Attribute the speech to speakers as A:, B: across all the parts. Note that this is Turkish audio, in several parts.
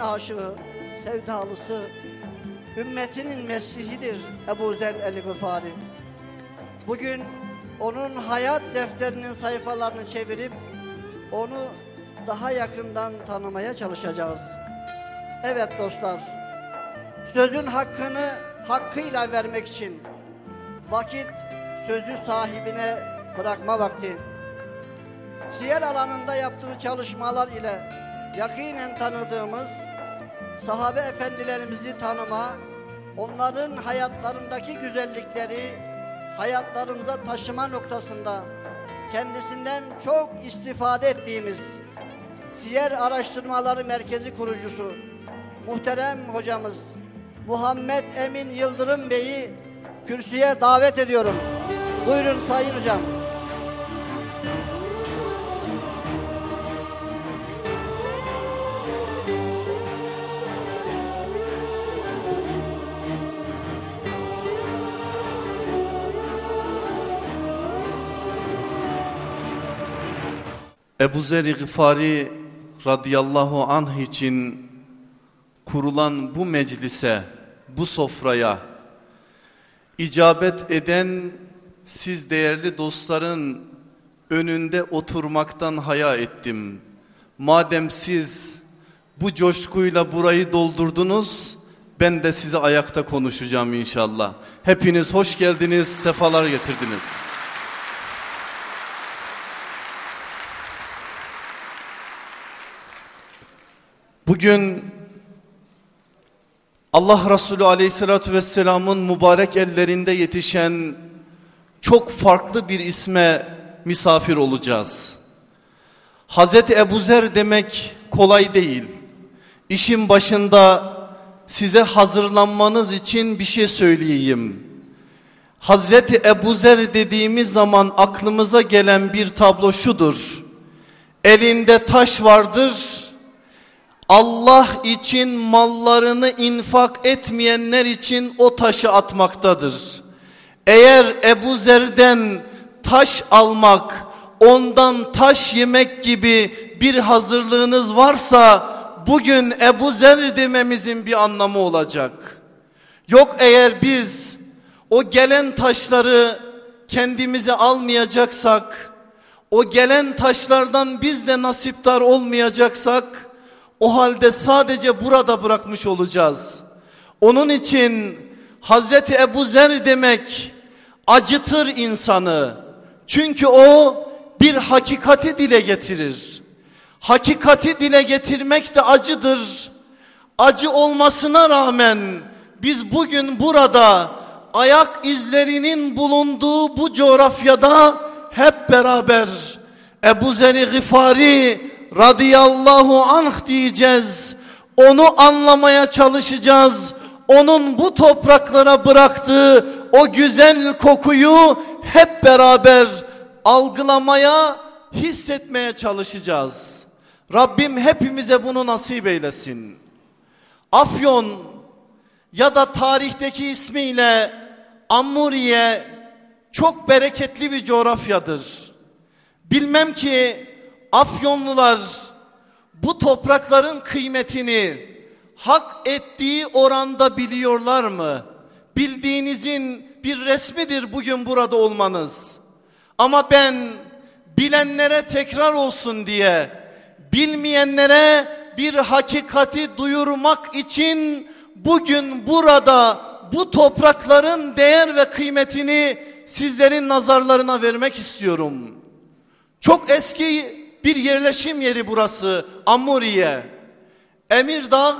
A: aşığı, sevdalısı, ümmetinin Mesih'idir Ebu Zer el-Gıfari. Bugün onun hayat defterinin sayfalarını çevirip onu daha yakından tanımaya çalışacağız. Evet dostlar, sözün hakkını hakkıyla vermek için vakit sözü sahibine bırakma vakti. Siyer alanında yaptığı çalışmalar ile yakinen tanıdığımız sahabe efendilerimizi tanıma, onların hayatlarındaki güzellikleri hayatlarımıza taşıma noktasında kendisinden çok istifade ettiğimiz Siyer Araştırmaları Merkezi kurucusu muhterem hocamız Muhammed Emin Yıldırım Bey'i kürsüye davet ediyorum. Buyurun Sayın Hocam.
B: Ebu Zer-i Gıfari radıyallahu anh için kurulan bu meclise, bu sofraya icabet eden siz değerli dostların önünde oturmaktan haya ettim. Madem siz bu coşkuyla burayı doldurdunuz ben de size ayakta konuşacağım inşallah. Hepiniz hoş geldiniz, sefalar getirdiniz. Bugün Allah Resulü aleyhissalatü vesselamın mübarek ellerinde yetişen çok farklı bir isme misafir olacağız. Hazreti Ebu Zer demek kolay değil. İşin başında size hazırlanmanız için bir şey söyleyeyim. Hazreti Ebu Zer dediğimiz zaman aklımıza gelen bir tablo şudur. Elinde taş vardır Allah için mallarını infak etmeyenler için o taşı atmaktadır. Eğer Ebu Zer'den taş almak, ondan taş yemek gibi bir hazırlığınız varsa bugün Ebu Zer dememizin bir anlamı olacak. Yok eğer biz o gelen taşları kendimize almayacaksak, o gelen taşlardan biz de nasiptar olmayacaksak, o halde sadece burada bırakmış olacağız. Onun için Hazreti Ebu Zer demek acıtır insanı. Çünkü o bir hakikati dile getirir. Hakikati dile getirmek de acıdır. Acı olmasına rağmen biz bugün burada ayak izlerinin bulunduğu bu coğrafyada hep beraber Ebu Zer-i Gıfari radıyallahu anh diyeceğiz. Onu anlamaya çalışacağız. Onun bu topraklara bıraktığı o güzel kokuyu hep beraber algılamaya, hissetmeye çalışacağız. Rabbim hepimize bunu nasip eylesin. Afyon ya da tarihteki ismiyle Ammuriye çok bereketli bir coğrafyadır. Bilmem ki Afyonlular bu toprakların kıymetini hak ettiği oranda biliyorlar mı? Bildiğinizin bir resmidir bugün burada olmanız. Ama ben bilenlere tekrar olsun diye bilmeyenlere bir hakikati duyurmak için bugün burada bu toprakların değer ve kıymetini sizlerin nazarlarına vermek istiyorum. Çok eski bir yerleşim yeri burası Amuriye. Emirdağ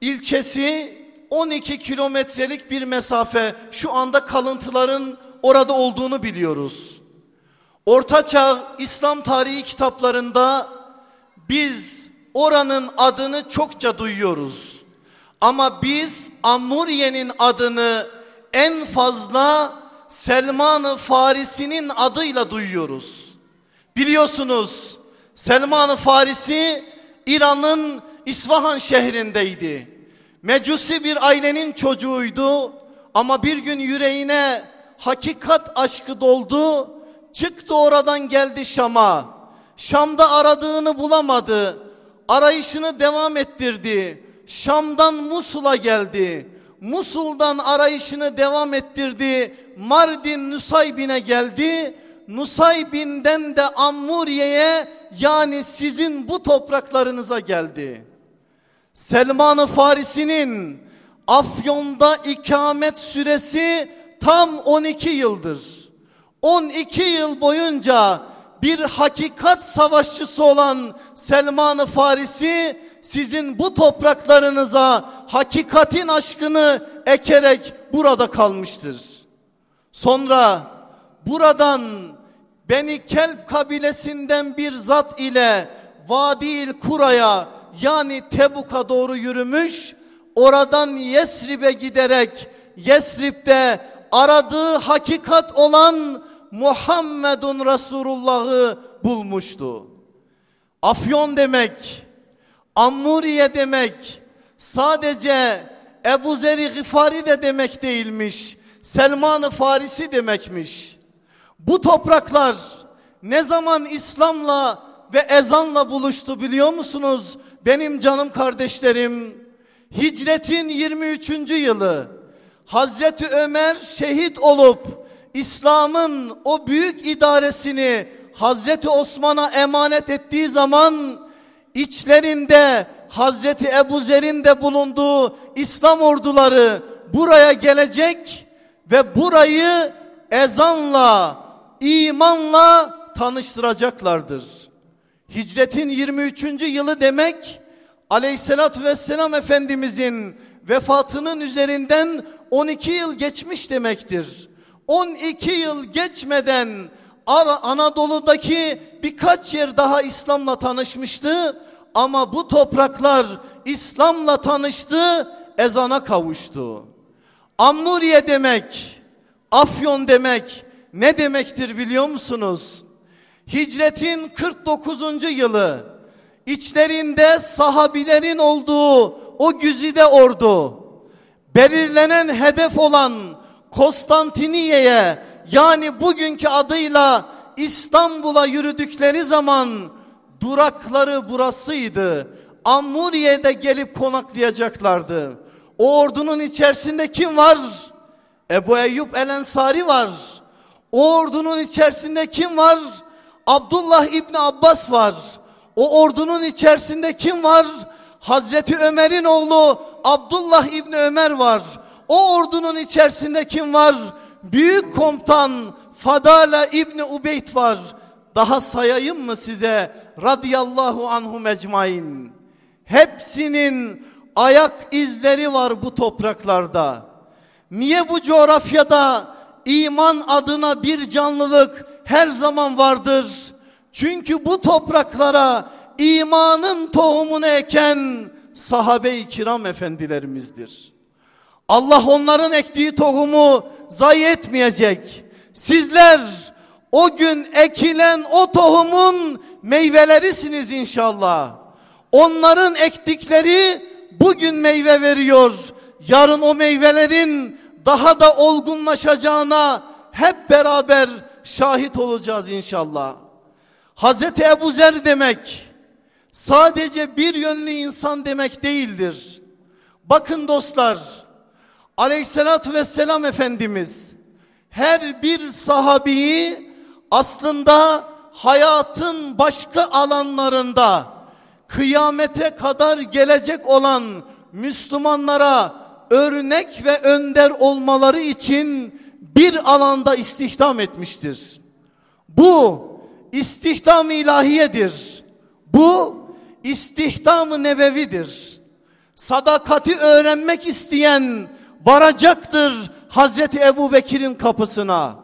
B: ilçesi 12 kilometrelik bir mesafe şu anda kalıntıların orada olduğunu biliyoruz. Ortaçağ İslam tarihi kitaplarında biz oranın adını çokça duyuyoruz. Ama biz Amuriye'nin adını en fazla Selman-ı Farisi'nin adıyla duyuyoruz. Biliyorsunuz Selman-ı Farisi İran'ın İsfahan şehrindeydi. Mecusi bir ailenin çocuğuydu ama bir gün yüreğine hakikat aşkı doldu. Çıktı oradan geldi Şam'a. Şam'da aradığını bulamadı. arayışını devam ettirdi. Şam'dan Musul'a geldi. Musul'dan arayışını devam ettirdi. Mardin Nusaybin'e geldi. Nusaybin'den de Ammuriye'ye yani sizin bu topraklarınıza geldi. Selman-ı Farisi'nin Afyon'da ikamet süresi tam 12 yıldır. 12 yıl boyunca bir hakikat savaşçısı olan Selman-ı Farisi sizin bu topraklarınıza hakikatin aşkını ekerek burada kalmıştır. Sonra buradan Beni Kelp kabilesinden bir zat ile Vadil Kura'ya yani Tebuk'a doğru yürümüş. Oradan Yesrib'e giderek Yesrib'de aradığı hakikat olan Muhammedun Resulullah'ı bulmuştu. Afyon demek, Ammuriye demek, sadece Ebu Zeri Gıfari de demek değilmiş. Selman-ı Farisi demekmiş. Bu topraklar ne zaman İslam'la ve ezanla buluştu biliyor musunuz? Benim canım kardeşlerim. Hicretin 23. yılı Hazreti Ömer şehit olup İslam'ın o büyük idaresini Hazreti Osman'a emanet ettiği zaman içlerinde Hazreti Ebu Zer'in de bulunduğu İslam orduları buraya gelecek ve burayı ezanla, imanla tanıştıracaklardır. Hicretin 23. yılı demek Aleyhisselatü Vesselam Efendimizin vefatının üzerinden 12 yıl geçmiş demektir. 12 yıl geçmeden Anadolu'daki birkaç yer daha İslam'la tanışmıştı ama bu topraklar İslam'la tanıştı, ezana kavuştu. Ammuriye demek, Afyon demek ne demektir biliyor musunuz? Hicretin 49. yılı içlerinde sahabilerin olduğu o güzide ordu belirlenen hedef olan Konstantiniye'ye yani bugünkü adıyla İstanbul'a yürüdükleri zaman durakları burasıydı. Ammuriye'de gelip konaklayacaklardı. O ordunun içerisinde kim var? Ebu Eyyub El Ensari var. O ordunun içerisinde kim var? Abdullah İbni Abbas var. O ordunun içerisinde kim var? Hazreti Ömer'in oğlu Abdullah İbni Ömer var. O ordunun içerisinde kim var? Büyük komutan Fadala İbni Ubeyd var. Daha sayayım mı size? Radiyallahu anhu mecmain. Hepsinin ayak izleri var bu topraklarda. Niye bu coğrafyada iman adına bir canlılık her zaman vardır? Çünkü bu topraklara imanın tohumunu eken sahabe-i kiram efendilerimizdir. Allah onların ektiği tohumu zayi etmeyecek. Sizler o gün ekilen o tohumun meyvelerisiniz inşallah. Onların ektikleri bugün meyve veriyor. Yarın o meyvelerin daha da olgunlaşacağına hep beraber şahit olacağız inşallah. Hazreti Ebu Zer demek sadece bir yönlü insan demek değildir. Bakın dostlar aleyhissalatü vesselam Efendimiz her bir sahabiyi aslında hayatın başka alanlarında kıyamete kadar gelecek olan Müslümanlara örnek ve önder olmaları için bir alanda istihdam etmiştir. Bu istihdam ilahiyedir. Bu istihdam-ı nebevidir. Sadakati öğrenmek isteyen varacaktır Hazreti Ebu Bekir'in kapısına.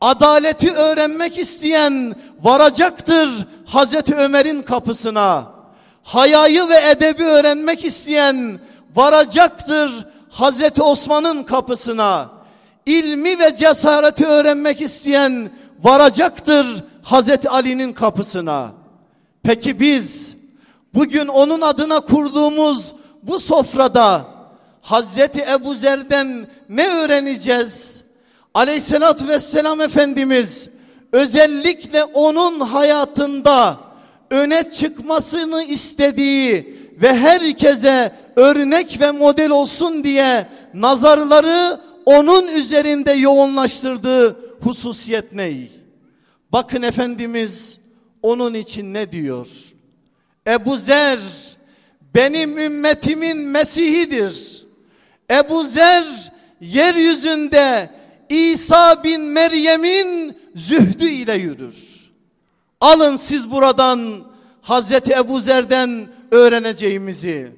B: Adaleti öğrenmek isteyen varacaktır Hazreti Ömer'in kapısına. Hayayı ve edebi öğrenmek isteyen varacaktır Hazreti Osman'ın kapısına. İlmi ve cesareti öğrenmek isteyen varacaktır Hazreti Ali'nin kapısına. Peki biz bugün onun adına kurduğumuz bu sofrada Hazreti Ebu Zer'den ne öğreneceğiz? Aleyhissalatü vesselam Efendimiz özellikle onun hayatında öne çıkmasını istediği ve herkese örnek ve model olsun diye nazarları onun üzerinde yoğunlaştırdığı hususiyet ney? Bakın Efendimiz onun için ne diyor? Ebu Zer benim ümmetimin Mesih'idir. Ebu Zer yeryüzünde İsa bin Meryem'in zühdü ile yürür. Alın siz buradan Hazreti Ebu Zer'den öğreneceğimizi.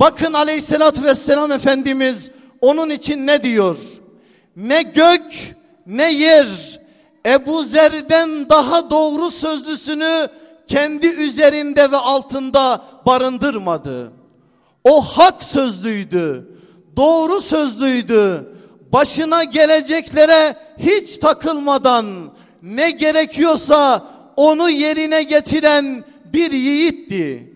B: Bakın aleyhissalatü vesselam Efendimiz onun için ne diyor? Ne gök ne yer Ebu Zer'den daha doğru sözlüsünü kendi üzerinde ve altında barındırmadı. O hak sözlüydü, doğru sözlüydü. Başına geleceklere hiç takılmadan ne gerekiyorsa onu yerine getiren bir yiğitti.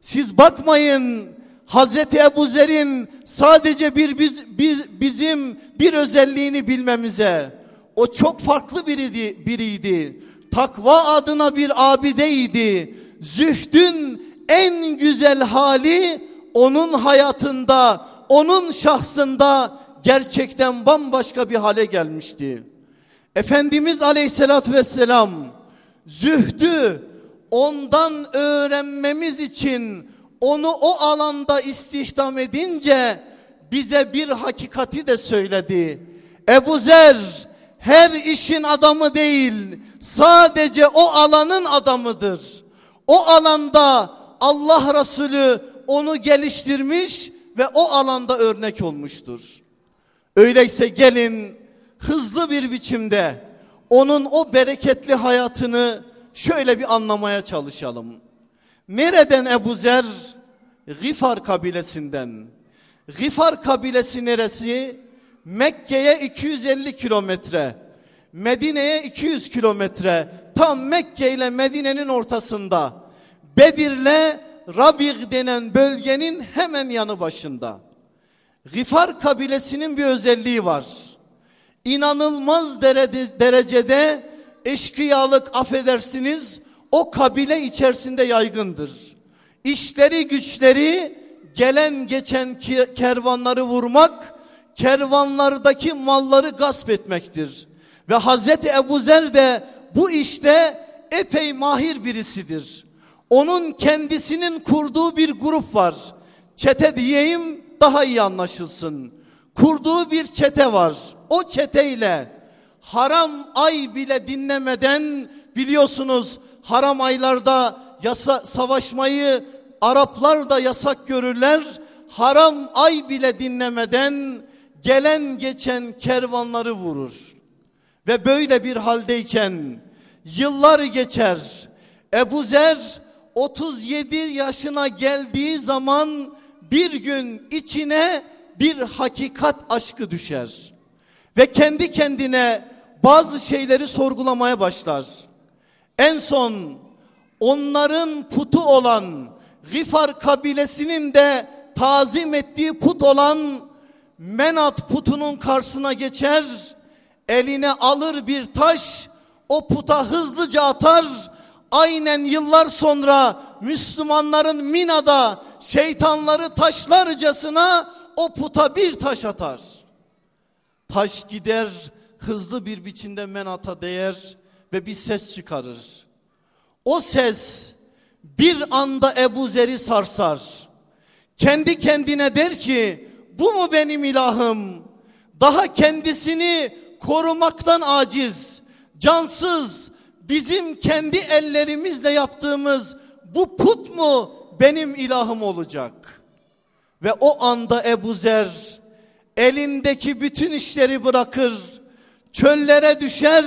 B: Siz bakmayın Hazreti Ebu Zer'in sadece bir biz, biz, bizim bir özelliğini bilmemize. O çok farklı biriydi, biriydi. Takva adına bir abideydi. Zühdün en güzel hali onun hayatında, onun şahsında gerçekten bambaşka bir hale gelmişti. Efendimiz Aleyhisselatü Vesselam zühdü ondan öğrenmemiz için onu o alanda istihdam edince bize bir hakikati de söyledi. Ebu Zer her işin adamı değil sadece o alanın adamıdır. O alanda Allah Resulü onu geliştirmiş ve o alanda örnek olmuştur. Öyleyse gelin hızlı bir biçimde onun o bereketli hayatını şöyle bir anlamaya çalışalım. Nereden Ebu Zer? Gifar kabilesinden. Gifar kabilesi neresi? Mekke'ye 250 kilometre. Medine'ye 200 kilometre. Tam Mekke ile Medine'nin ortasında. Bedir'le Rabig denen bölgenin hemen yanı başında. Gifar kabilesinin bir özelliği var. İnanılmaz derecede eşkıyalık affedersiniz o kabile içerisinde yaygındır. İşleri güçleri gelen geçen kervanları vurmak, kervanlardaki malları gasp etmektir. Ve Hazreti Ebu Zer de bu işte epey mahir birisidir. Onun kendisinin kurduğu bir grup var. Çete diyeyim daha iyi anlaşılsın. Kurduğu bir çete var. O çeteyle haram ay bile dinlemeden biliyorsunuz haram aylarda yasa, savaşmayı Araplar da yasak görürler. Haram ay bile dinlemeden gelen geçen kervanları vurur. Ve böyle bir haldeyken yıllar geçer. Ebu Zer 37 yaşına geldiği zaman bir gün içine bir hakikat aşkı düşer. Ve kendi kendine bazı şeyleri sorgulamaya başlar. En son onların putu olan Gifar kabilesinin de tazim ettiği put olan Menat putunun karşısına geçer, eline alır bir taş, o puta hızlıca atar, aynen yıllar sonra Müslümanların Mina'da şeytanları taşlarcasına o puta bir taş atar. Taş gider hızlı bir biçimde menata değer ve bir ses çıkarır. O ses bir anda Ebu Zer'i sarsar. Kendi kendine der ki bu mu benim ilahım? Daha kendisini korumaktan aciz, cansız, bizim kendi ellerimizle yaptığımız bu put mu benim ilahım olacak? Ve o anda Ebu Zer elindeki bütün işleri bırakır, çöllere düşer,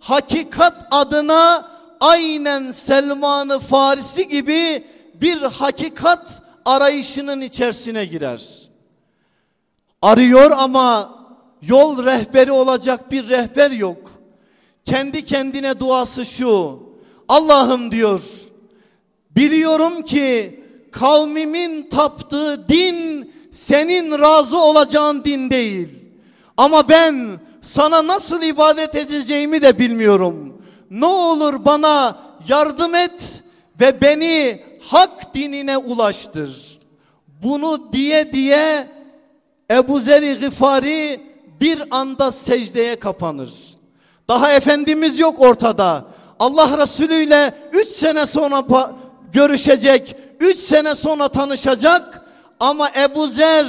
B: hakikat adına aynen Selman-ı Farisi gibi bir hakikat arayışının içerisine girer. Arıyor ama yol rehberi olacak bir rehber yok. Kendi kendine duası şu. Allah'ım diyor. Biliyorum ki kavmimin taptığı din senin razı olacağın din değil. Ama ben sana nasıl ibadet edeceğimi de bilmiyorum. Ne olur bana yardım et ve beni hak dinine ulaştır. Bunu diye diye Ebu Zer-i Gıfari bir anda secdeye kapanır. Daha Efendimiz yok ortada. Allah Resulü ile 3 sene sonra görüşecek, 3 sene sonra tanışacak ama Ebu Zer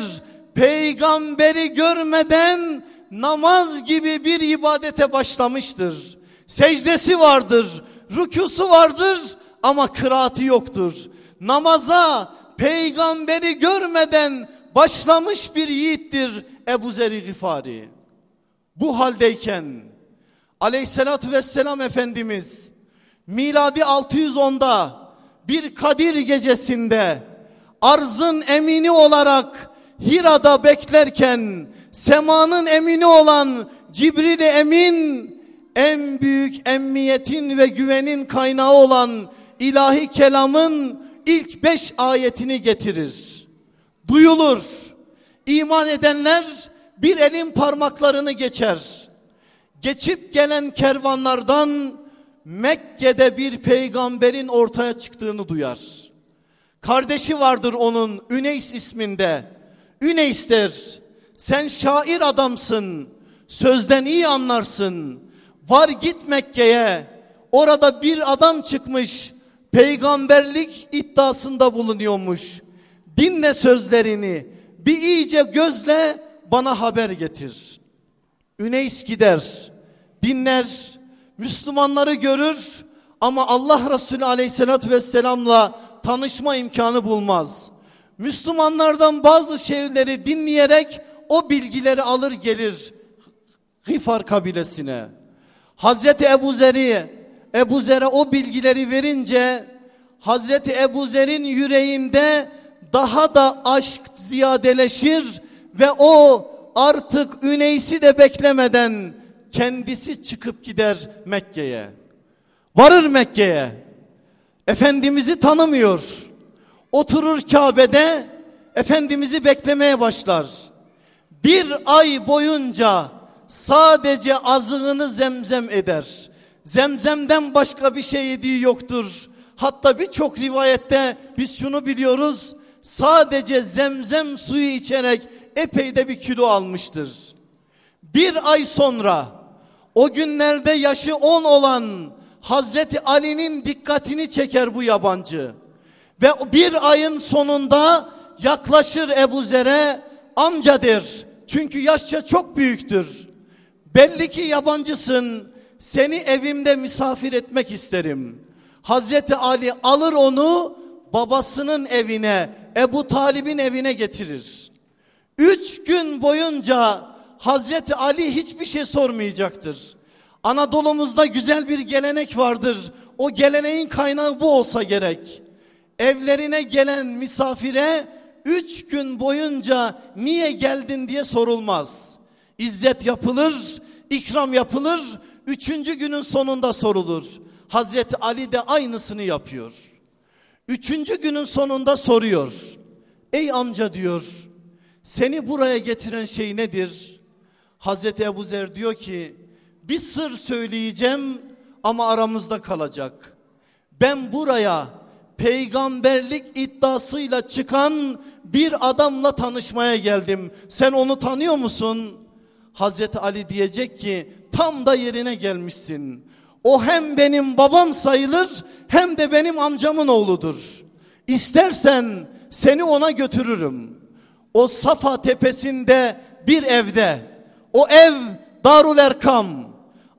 B: peygamberi görmeden namaz gibi bir ibadete başlamıştır. Secdesi vardır, rükusu vardır ama kıraati yoktur. Namaza peygamberi görmeden başlamış bir yiğittir Ebu Zer-i Gıfari. Bu haldeyken aleyhissalatü vesselam Efendimiz miladi 610'da bir Kadir gecesinde arzın emini olarak Hira'da beklerken semanın emini olan Cibril Emin en büyük emniyetin ve güvenin kaynağı olan ilahi kelamın ilk beş ayetini getirir. Duyulur. İman edenler bir elin parmaklarını geçer. Geçip gelen kervanlardan Mekke'de bir peygamberin ortaya çıktığını duyar. Kardeşi vardır onun Üneys isminde. Üneys der sen şair adamsın sözden iyi anlarsın. Var git Mekke'ye orada bir adam çıkmış peygamberlik iddiasında bulunuyormuş. Dinle sözlerini bir iyice gözle bana haber getir. Üneys gider dinler Müslümanları görür ama Allah Resulü aleyhissalatü vesselamla tanışma imkanı bulmaz. Müslümanlardan bazı şeyleri dinleyerek o bilgileri alır gelir Gifar kabilesine. Hazreti Ebu Zer'i Ebu Zer'e o bilgileri verince Hazreti Ebu Zer'in yüreğinde daha da aşk ziyadeleşir ve o artık Üneys'i de beklemeden kendisi çıkıp gider Mekke'ye. Varır Mekke'ye. Efendimiz'i tanımıyor. Oturur Kabe'de Efendimiz'i beklemeye başlar. Bir ay boyunca sadece azığını zemzem eder. Zemzemden başka bir şey yediği yoktur. Hatta birçok rivayette biz şunu biliyoruz. Sadece zemzem suyu içerek epey de bir kilo almıştır. Bir ay sonra o günlerde yaşı on olan Hazreti Ali'nin dikkatini çeker bu yabancı. Ve bir ayın sonunda yaklaşır Ebu Zer'e amca der. Çünkü yaşça çok büyüktür. Belli ki yabancısın. Seni evimde misafir etmek isterim. Hazreti Ali alır onu babasının evine Ebu Talib'in evine getirir. Üç gün boyunca Hazreti Ali hiçbir şey sormayacaktır. Anadolu'muzda güzel bir gelenek vardır. O geleneğin kaynağı bu olsa gerek. Evlerine gelen misafire üç gün boyunca niye geldin diye sorulmaz. İzzet yapılır, ikram yapılır, üçüncü günün sonunda sorulur. Hazreti Ali de aynısını yapıyor. Üçüncü günün sonunda soruyor. Ey amca diyor, seni buraya getiren şey nedir? Hazreti Ebu Zer diyor ki, bir sır söyleyeceğim ama aramızda kalacak. Ben buraya peygamberlik iddiasıyla çıkan bir adamla tanışmaya geldim. Sen onu tanıyor musun? Hazreti Ali diyecek ki tam da yerine gelmişsin. O hem benim babam sayılır hem de benim amcamın oğludur. İstersen seni ona götürürüm. O Safa tepesinde bir evde. O ev Darul Erkam.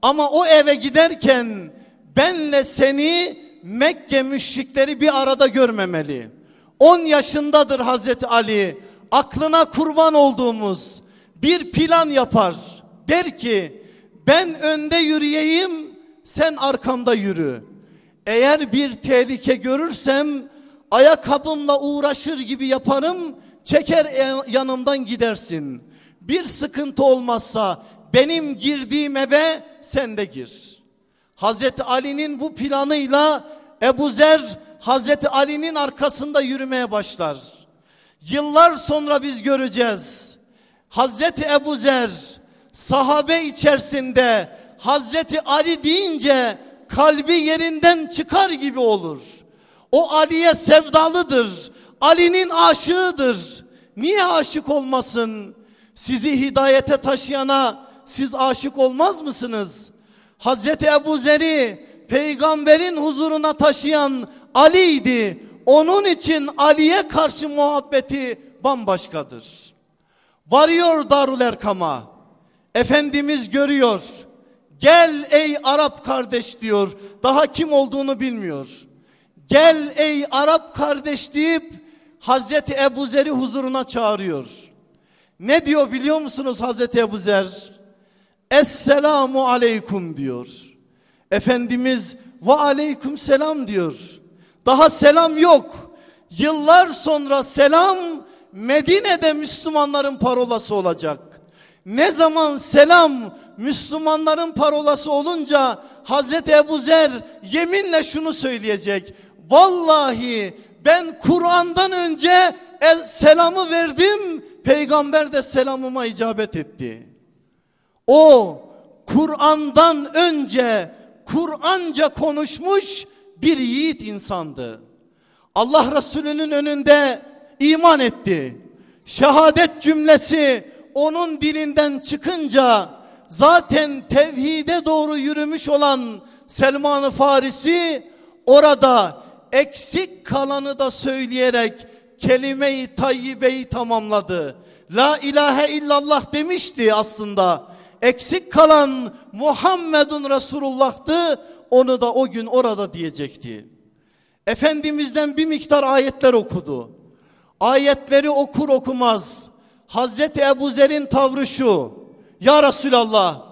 B: Ama o eve giderken benle seni Mekke müşrikleri bir arada görmemeli. 10 yaşındadır Hazreti Ali. Aklına kurban olduğumuz bir plan yapar. Der ki ben önde yürüyeyim sen arkamda yürü. Eğer bir tehlike görürsem ayakkabımla uğraşır gibi yaparım çeker yanımdan gidersin. Bir sıkıntı olmazsa benim girdiğim eve sen de gir. Hazreti Ali'nin bu planıyla Ebu Zer Hazreti Ali'nin arkasında yürümeye başlar. Yıllar sonra biz göreceğiz. Hazreti Ebu Zer sahabe içerisinde Hazreti Ali deyince kalbi yerinden çıkar gibi olur. O Ali'ye sevdalıdır. Ali'nin aşığıdır. Niye aşık olmasın? Sizi hidayete taşıyana siz aşık olmaz mısınız? Hazreti Ebu Zer'i peygamberin huzuruna taşıyan Ali'ydi. Onun için Ali'ye karşı muhabbeti bambaşkadır. Varıyor Darul Erkam'a. Efendimiz görüyor. Gel ey Arap kardeş diyor. Daha kim olduğunu bilmiyor. Gel ey Arap kardeş deyip Hazreti Ebu Zer'i huzuruna çağırıyor. Ne diyor biliyor musunuz Hazreti Ebu Zer? Esselamu aleyküm diyor. Efendimiz ve aleyküm selam diyor. Daha selam yok. Yıllar sonra selam Medine'de Müslümanların parolası olacak. Ne zaman selam Müslümanların parolası olunca Hazreti Ebu Zer yeminle şunu söyleyecek. Vallahi ben Kur'an'dan önce el selamı verdim. Peygamber de selamıma icabet etti. O Kur'an'dan önce Kur'anca konuşmuş bir yiğit insandı. Allah Resulü'nün önünde iman etti. Şehadet cümlesi onun dilinden çıkınca zaten tevhide doğru yürümüş olan Selman-ı Farisi orada eksik kalanı da söyleyerek kelime-i tayyibeyi tamamladı. La ilahe illallah demişti aslında. Eksik kalan Muhammedun Resulullah'tı. Onu da o gün orada diyecekti. Efendimiz'den bir miktar ayetler okudu. Ayetleri okur okumaz. Hazreti Ebu Zer'in tavrı şu. Ya Resulallah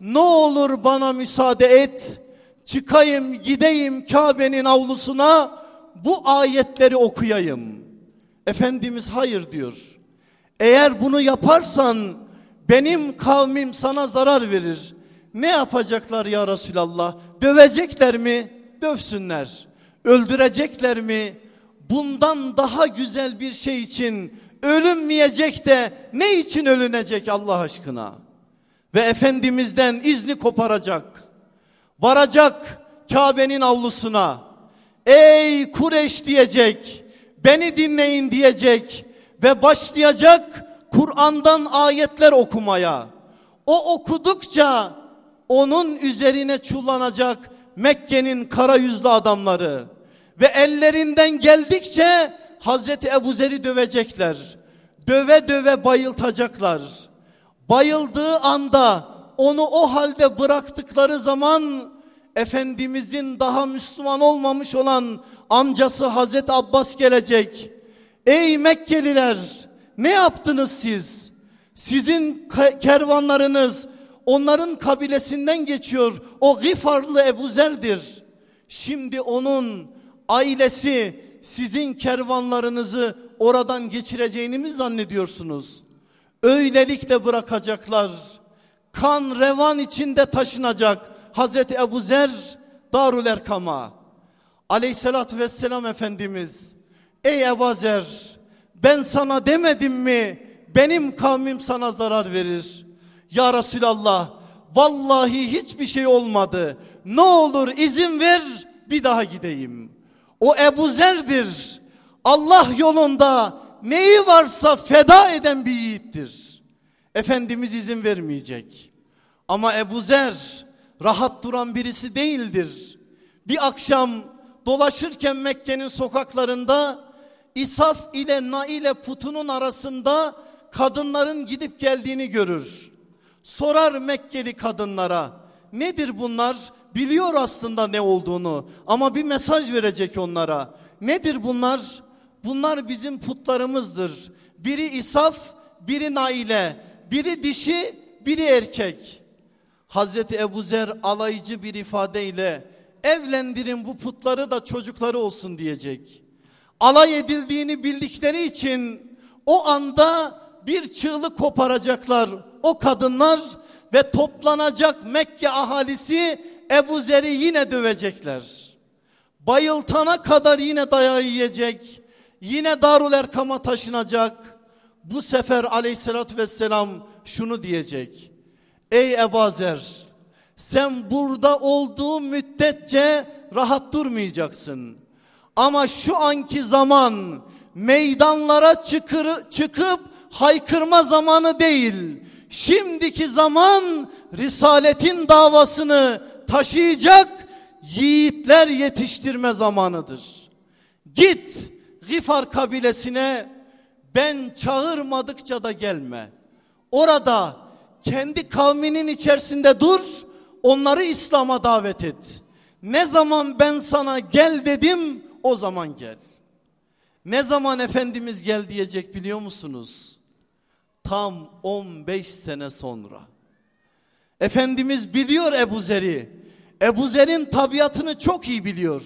B: ne olur bana müsaade et. Çıkayım gideyim Kabe'nin avlusuna bu ayetleri okuyayım. Efendimiz hayır diyor. Eğer bunu yaparsan benim kavmim sana zarar verir. Ne yapacaklar ya Resulallah? Dövecekler mi? Dövsünler. Öldürecekler mi? Bundan daha güzel bir şey için ölünmeyecek de ne için ölünecek Allah aşkına? Ve Efendimiz'den izni koparacak. Varacak Kabe'nin avlusuna. Ey Kureş diyecek. Beni dinleyin diyecek. Ve başlayacak Kur'an'dan ayetler okumaya. O okudukça onun üzerine çullanacak Mekke'nin kara yüzlü adamları. Ve ellerinden geldikçe Hazreti Ebu Zer'i dövecekler. Döve döve bayıltacaklar. Bayıldığı anda onu o halde bıraktıkları zaman Efendimizin daha Müslüman olmamış olan amcası Hazreti Abbas gelecek. Ey Mekkeliler ne yaptınız siz? Sizin kervanlarınız onların kabilesinden geçiyor. O Gifarlı Ebu Zer'dir. Şimdi onun ailesi sizin kervanlarınızı oradan geçireceğini mi zannediyorsunuz? Öylelikle bırakacaklar. Kan revan içinde taşınacak. Hazreti Ebu Zer Darul Erkam'a. Aleyhissalatü vesselam Efendimiz. Ey Ebu Zer ben sana demedim mi benim kavmim sana zarar verir. Ya Resulallah vallahi hiçbir şey olmadı. Ne olur izin ver bir daha gideyim. O Ebu Zer'dir. Allah yolunda neyi varsa feda eden bir yiğittir. Efendimiz izin vermeyecek. Ama Ebu Zer rahat duran birisi değildir. Bir akşam dolaşırken Mekke'nin sokaklarında İsaf ile Naile putunun arasında kadınların gidip geldiğini görür. Sorar Mekkeli kadınlara nedir bunlar? Biliyor aslında ne olduğunu ama bir mesaj verecek onlara. Nedir bunlar? Bunlar bizim putlarımızdır. Biri İsaf, biri Naile, biri dişi, biri erkek. Hazreti Ebu Zer alaycı bir ifadeyle evlendirin bu putları da çocukları olsun diyecek. Alay edildiğini bildikleri için o anda bir çığlık koparacaklar o kadınlar ve toplanacak Mekke ahalisi Ebu Zer'i yine dövecekler. Bayıltana kadar yine dayağı yiyecek. Yine Darul Erkam'a taşınacak. Bu sefer aleyhissalatü vesselam şunu diyecek. Ey Ebu Zer sen burada olduğu müddetçe rahat durmayacaksın. Ama şu anki zaman meydanlara çıkır, çıkıp haykırma zamanı değil. Şimdiki zaman Risaletin davasını taşıyacak yiğitler yetiştirme zamanıdır. Git Gifar kabilesine ben çağırmadıkça da gelme. Orada kendi kavminin içerisinde dur, onları İslam'a davet et. Ne zaman ben sana gel dedim, o zaman gel. Ne zaman Efendimiz gel diyecek biliyor musunuz? Tam 15 sene sonra. Efendimiz biliyor Ebu Zer'i. Ebu Zer'in tabiatını çok iyi biliyor.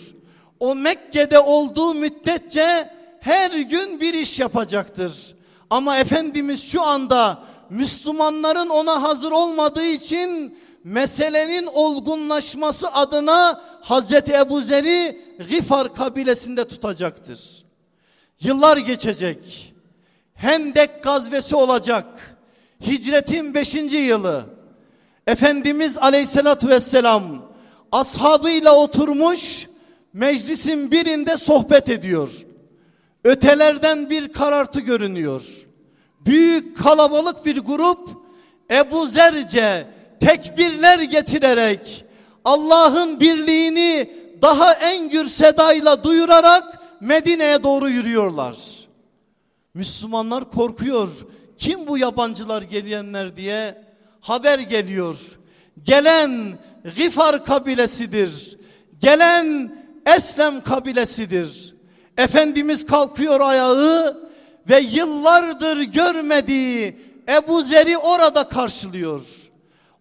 B: O Mekke'de olduğu müddetçe her gün bir iş yapacaktır. Ama Efendimiz şu anda Müslümanların ona hazır olmadığı için meselenin olgunlaşması adına Hazreti Ebu Zer'i Gifar kabilesinde tutacaktır. Yıllar geçecek. Hendek gazvesi olacak. Hicretin 5. yılı. Efendimiz aleyhissalatü vesselam ashabıyla oturmuş meclisin birinde sohbet ediyor. Ötelerden bir karartı görünüyor. Büyük kalabalık bir grup Ebu Zerce tekbirler getirerek Allah'ın birliğini daha en gür sedayla duyurarak Medine'ye doğru yürüyorlar. Müslümanlar korkuyor. Kim bu yabancılar gelenler diye haber geliyor. Gelen Gifar kabilesidir. Gelen Eslem kabilesidir. Efendimiz kalkıyor ayağı ve yıllardır görmediği Ebu Zer'i orada karşılıyor.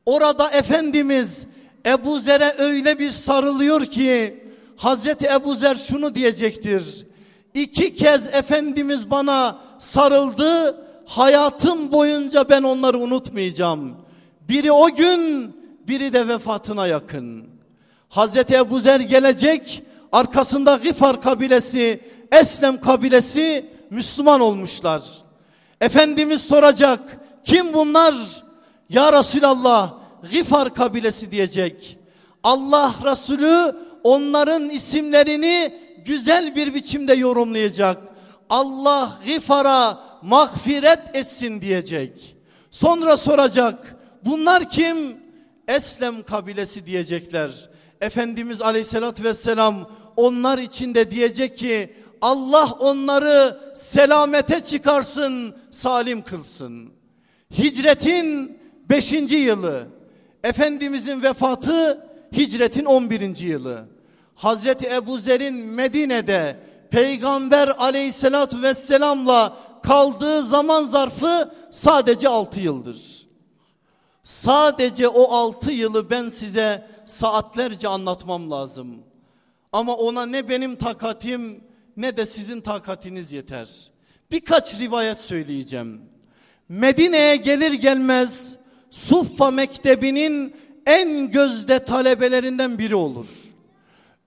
B: Orada Efendimiz Ebu Zer'e öyle bir sarılıyor ki Hazreti Ebu Zer şunu diyecektir. İki kez Efendimiz bana sarıldı. Hayatım boyunca ben onları unutmayacağım. Biri o gün, biri de vefatına yakın. Hazreti Ebu Zer gelecek. Arkasında Gifar kabilesi, Eslem kabilesi Müslüman olmuşlar. Efendimiz soracak. Kim bunlar? Ya Resulallah Gifar kabilesi diyecek. Allah Resulü onların isimlerini güzel bir biçimde yorumlayacak. Allah Gifar'a mağfiret etsin diyecek. Sonra soracak. Bunlar kim? Eslem kabilesi diyecekler. Efendimiz aleyhissalatü vesselam onlar içinde diyecek ki Allah onları selamete çıkarsın, salim kılsın. Hicretin 5. yılı, Efendimizin vefatı hicretin 11. yılı. Hazreti Ebu Zer'in Medine'de Peygamber aleyhissalatü vesselamla kaldığı zaman zarfı sadece 6 yıldır. Sadece o 6 yılı ben size saatlerce anlatmam lazım. Ama ona ne benim takatim ne de sizin takatiniz yeter. Birkaç rivayet söyleyeceğim. Medine'ye gelir gelmez Suffa Mektebi'nin en gözde talebelerinden biri olur.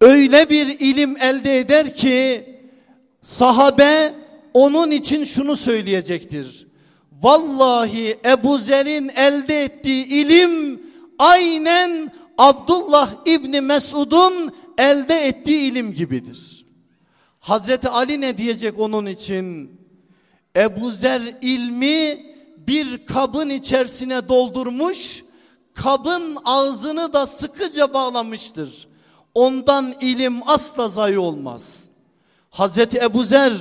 B: Öyle bir ilim elde eder ki sahabe onun için şunu söyleyecektir. Vallahi Ebu Zer'in elde ettiği ilim aynen Abdullah İbni Mesud'un elde ettiği ilim gibidir. Hazreti Ali ne diyecek onun için? Ebu Zer ilmi bir kabın içerisine doldurmuş, kabın ağzını da sıkıca bağlamıştır. Ondan ilim asla zayi olmaz. Hazreti Ebu Zer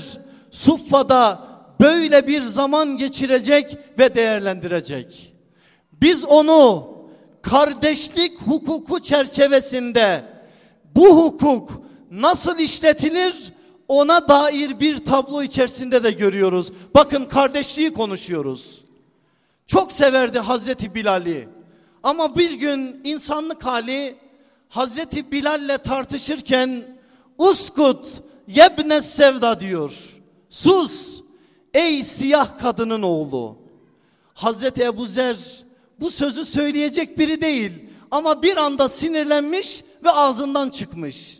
B: Suffa'da böyle bir zaman geçirecek ve değerlendirecek. Biz onu kardeşlik hukuku çerçevesinde bu hukuk nasıl işletilir ona dair bir tablo içerisinde de görüyoruz. Bakın kardeşliği konuşuyoruz. Severdi Hazreti Bilal'i. Ama bir gün insanlık hali Hazreti Bilal'le tartışırken uskut yebne sevda diyor. Sus ey siyah kadının oğlu. Hazreti Ebu Zer bu sözü söyleyecek biri değil. Ama bir anda sinirlenmiş ve ağzından çıkmış.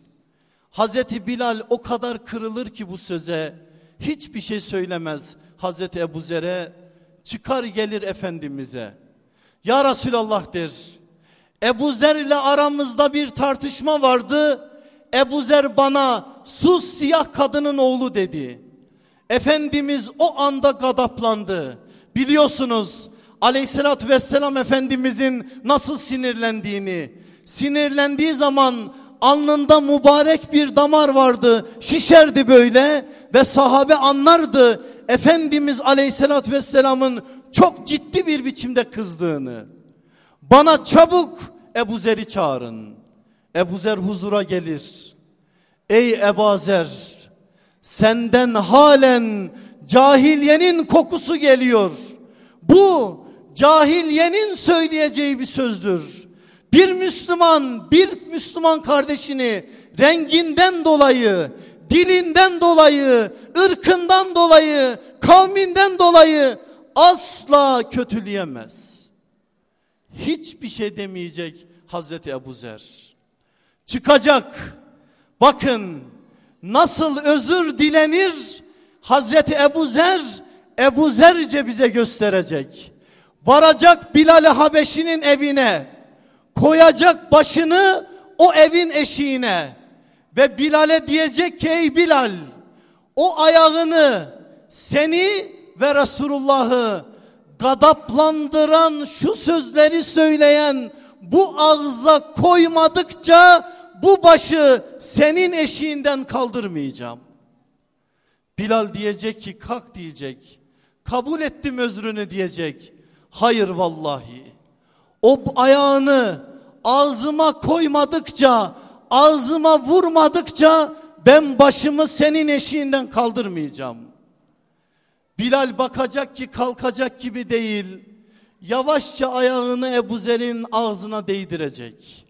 B: Hazreti Bilal o kadar kırılır ki bu söze hiçbir şey söylemez. Hazreti Ebu Zer'e çıkar gelir Efendimiz'e. Ya Resulallah der. Ebu Zer ile aramızda bir tartışma vardı. Ebu Zer bana sus siyah kadının oğlu dedi. Efendimiz o anda gadaplandı. Biliyorsunuz aleyhissalatü vesselam Efendimizin nasıl sinirlendiğini. Sinirlendiği zaman alnında mübarek bir damar vardı. Şişerdi böyle ve sahabe anlardı. Efendimiz aleyhissalatü vesselamın çok ciddi bir biçimde kızdığını. Bana çabuk Ebu Zer'i çağırın. Ebu Zer huzura gelir. Ey Ebu Zer senden halen cahiliyenin kokusu geliyor. Bu cahiliyenin söyleyeceği bir sözdür. Bir Müslüman bir Müslüman kardeşini renginden dolayı, dilinden dolayı, ırkından dolayı, kavminden dolayı asla kötüleyemez. Hiçbir şey demeyecek Hazreti Ebu Zer. Çıkacak. Bakın nasıl özür dilenir Hazreti Ebu Zer Ebu Zerce bize gösterecek. Varacak Bilal-i Habeşi'nin evine koyacak başını o evin eşiğine ve Bilal'e diyecek ki ey Bilal o ayağını seni ve Resulullah'ı gadaplandıran şu sözleri söyleyen bu ağza koymadıkça bu başı senin eşiğinden kaldırmayacağım. Bilal diyecek ki kalk diyecek. Kabul ettim özrünü diyecek. Hayır vallahi. O ayağını ağzıma koymadıkça, ağzıma vurmadıkça ben başımı senin eşiğinden kaldırmayacağım. Bilal bakacak ki kalkacak gibi değil. Yavaşça ayağını Ebu Zer'in ağzına değdirecek.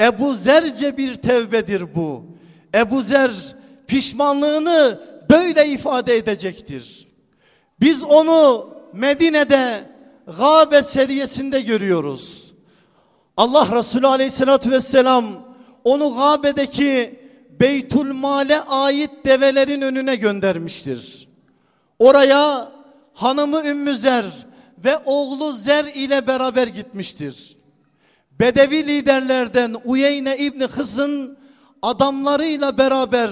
B: Ebu Zerce bir tevbedir bu. Ebu Zer pişmanlığını böyle ifade edecektir. Biz onu Medine'de Gabe seriyesinde görüyoruz. Allah Resulü aleyhissalatü vesselam onu Gabe'deki Beytül Mal'e ait develerin önüne göndermiştir. Oraya hanımı Ümmü Zer ve oğlu Zer ile beraber gitmiştir. Bedevi liderlerden Uyeyne İbni Hız'ın adamlarıyla beraber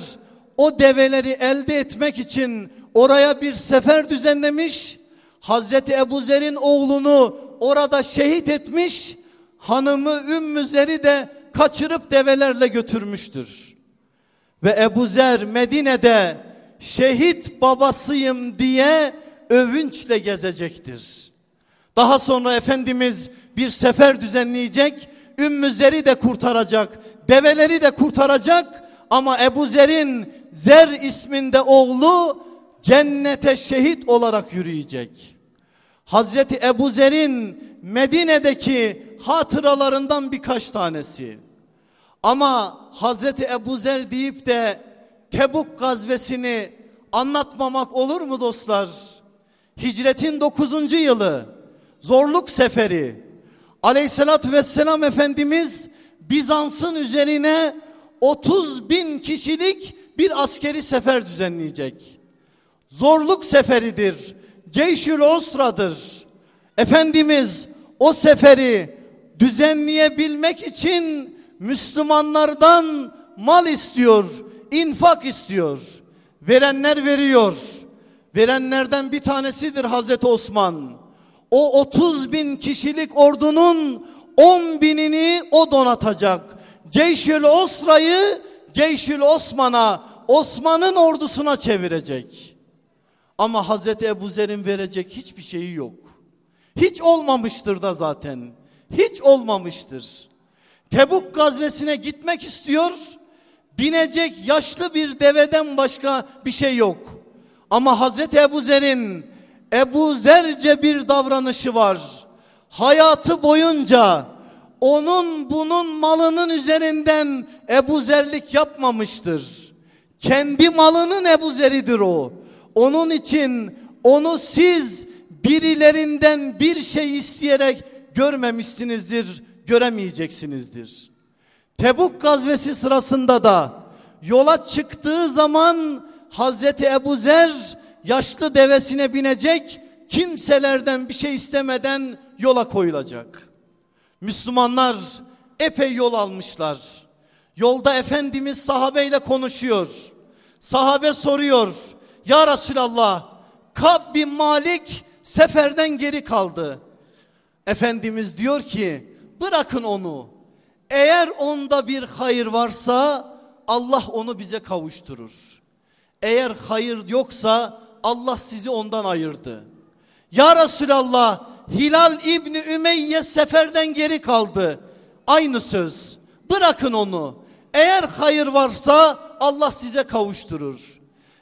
B: o develeri elde etmek için oraya bir sefer düzenlemiş. Hazreti Ebu Zer'in oğlunu orada şehit etmiş. Hanımı Ümmü Zer'i de kaçırıp develerle götürmüştür. Ve Ebu Zer Medine'de şehit babasıyım diye övünçle gezecektir. Daha sonra Efendimiz bir sefer düzenleyecek. Ümmü Zer'i de kurtaracak. Develeri de kurtaracak. Ama Ebu Zer'in Zer isminde oğlu cennete şehit olarak yürüyecek. Hazreti Ebu Zer'in Medine'deki hatıralarından birkaç tanesi. Ama Hazreti Ebu Zer deyip de Tebuk gazvesini anlatmamak olur mu dostlar? Hicretin 9. yılı zorluk seferi. Aleyhissalatü vesselam Efendimiz Bizans'ın üzerine 30 bin kişilik bir askeri sefer düzenleyecek. Zorluk seferidir. Ceyşül Osra'dır. Efendimiz o seferi düzenleyebilmek için Müslümanlardan mal istiyor, infak istiyor. Verenler veriyor. Verenlerden bir tanesidir Hazreti Osman. O 30 bin kişilik ordunun 10 binini o donatacak. Ceyşül Osra'yı Ceyşül Osman'a, Osman'ın ordusuna çevirecek. Ama Hazreti Ebu Zer'in verecek hiçbir şeyi yok. Hiç olmamıştır da zaten. Hiç olmamıştır. Tebuk gazvesine gitmek istiyor. Binecek yaşlı bir deveden başka bir şey yok. Ama Hazreti Ebu Zer'in Ebu Zerce bir davranışı var. Hayatı boyunca onun bunun malının üzerinden Ebu Zerlik yapmamıştır. Kendi malının Ebu Zeridir o. Onun için onu siz birilerinden bir şey isteyerek görmemişsinizdir, göremeyeceksinizdir. Tebuk gazvesi sırasında da yola çıktığı zaman Hazreti Ebu Zer yaşlı devesine binecek kimselerden bir şey istemeden yola koyulacak. Müslümanlar epey yol almışlar. Yolda Efendimiz sahabeyle konuşuyor. Sahabe soruyor. Ya Resulallah Kab bin Malik seferden geri kaldı. Efendimiz diyor ki bırakın onu. Eğer onda bir hayır varsa Allah onu bize kavuşturur. Eğer hayır yoksa Allah sizi ondan ayırdı. Ya Resulallah Hilal İbni Ümeyye seferden geri kaldı. Aynı söz. Bırakın onu. Eğer hayır varsa Allah size kavuşturur.